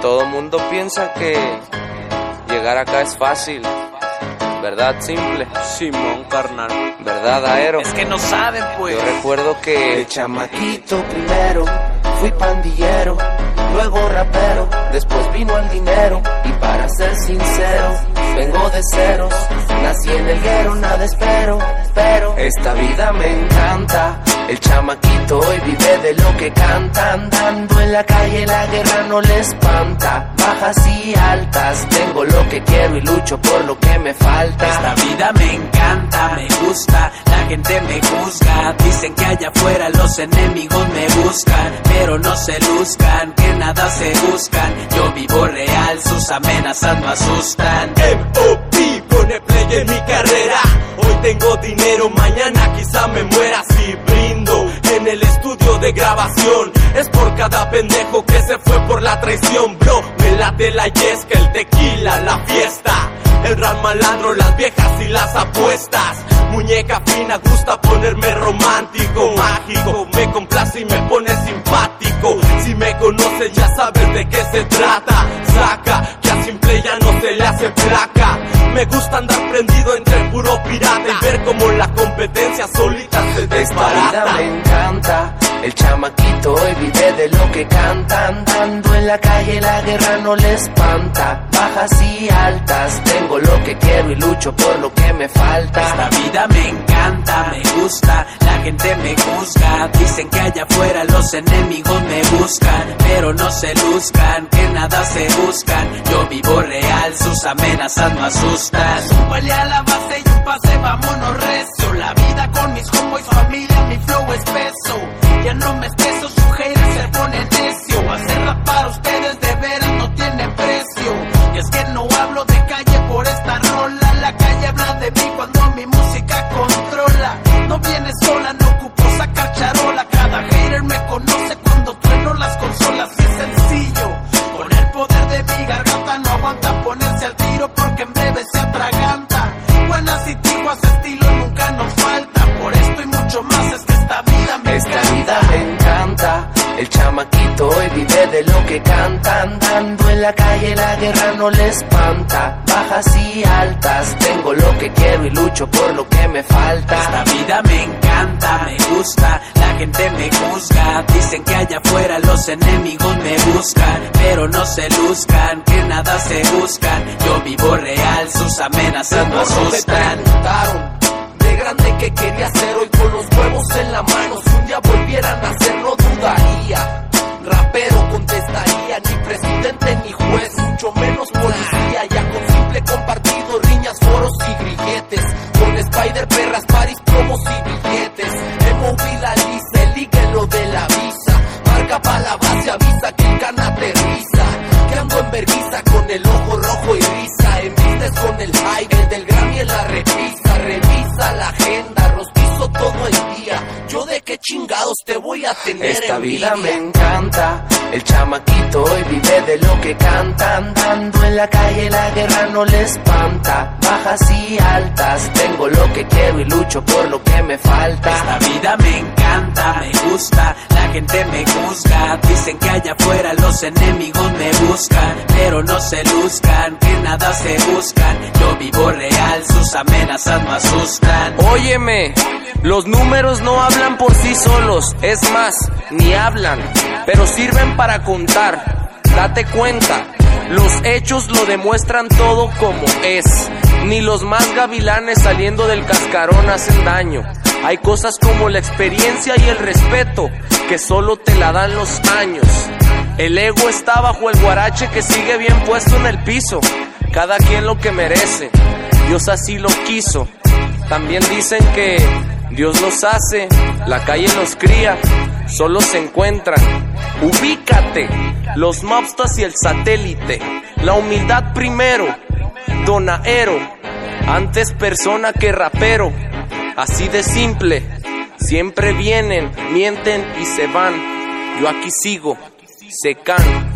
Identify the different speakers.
Speaker 1: Todo mundo piensa que llegar acá es fácil. ¿Verdad? Simple.
Speaker 2: Simón, carnal.
Speaker 1: ¿Verdad, Aero?
Speaker 2: Es que no saben, pues.
Speaker 1: Yo recuerdo que
Speaker 3: El chamaquito primero, fui pandillero, luego rapero, después vino el dinero y para ser sincero, vengo de ceros, nací en el guero, nada espero, pero esta vida me encanta. El chamaquito hoy vive de lo que canta, andando en la calle la guerra no le espanta. Bajas y altas, tengo lo que quiero y lucho por lo que me falta.
Speaker 2: Esta vida me encanta, me gusta, la gente me juzga. Dicen que allá afuera los enemigos me buscan, pero no se luzcan, que nada se buscan. Yo vivo real, sus amenazas no asustan.
Speaker 4: M.O.P. pone play en mi carrera. Hoy tengo dinero, mañana quizá me muera si en el estudio de grabación. Es por cada pendejo que se fue por la traición, bro. Me late la yesca, el tequila, la fiesta. El rap malandro, las viejas y las apuestas. Muñeca fina, gusta ponerme romántico, mágico. Me complace y me pone simpático. Si me conoces ya sabes de qué se trata. Saca, que a simple ya no se le hace placa. Me gusta andar prendido entre el puro pirata y ver como la competencia solita se desbarata.
Speaker 3: Chamaquito hoy vive de lo que canta. Andando en la calle la guerra no le espanta. Bajas y altas, tengo lo que quiero y lucho por lo que me falta.
Speaker 2: Esta vida me encanta, me gusta, la gente me juzga. Dicen que allá afuera los enemigos me buscan, pero no se luzcan, que nada se buscan. Yo vivo real, sus amenazas no asustan. Súbale a la base y un pase, vámonos recio. La vida con mis homeboys, familia, mi flow es peso. Ya no me estreso, su hater se pone necio. Hacer rap para ustedes de veras no tiene precio. Y es que no hablo de calle por esta rola. La calle habla de mí cuando Esta vida me encanta.
Speaker 3: El chamaquito hoy vive de lo que canta. Andando en la calle la guerra no le espanta. Bajas y altas, tengo lo que quiero y lucho por lo que me falta.
Speaker 2: Esta vida me encanta, me gusta, la gente me juzga. Dicen que allá afuera los enemigos me buscan, pero no se luzcan, que nada se buscan. Yo vivo real, sus amenazas no
Speaker 3: me
Speaker 2: asustan.
Speaker 3: de grande que quería ser hoy con los huevos chingados te voy a tener Esta vida me encanta. El chamaquito hoy vive de lo que canta. Andando en la calle la guerra no le espanta. Bajas y altas, tengo lo que quiero y lucho por lo que me falta.
Speaker 2: Esta vida me encanta, me gusta, la gente me juzga. Dicen que allá afuera los enemigos me buscan, pero no se luzcan, que nada se buscan. Yo vivo real, sus amenazas no asustan.
Speaker 1: Óyeme, los números no hablan por sí solos, es más, ni hablan, pero sirven para contar. Date cuenta, los hechos lo demuestran todo como es. Ni los más gavilanes saliendo del cascarón hacen daño. Hay cosas como la experiencia y el respeto que solo te la dan los años. El ego está bajo el guarache que sigue bien puesto en el piso. Cada quien lo que merece. Dios así lo quiso. También dicen que Dios los hace, la calle los cría, solo se encuentran. Ubícate, los mobsters y el satélite. La humildad primero, donaero, antes persona que rapero. Así de simple, siempre vienen, mienten y se van. Yo aquí sigo, secan.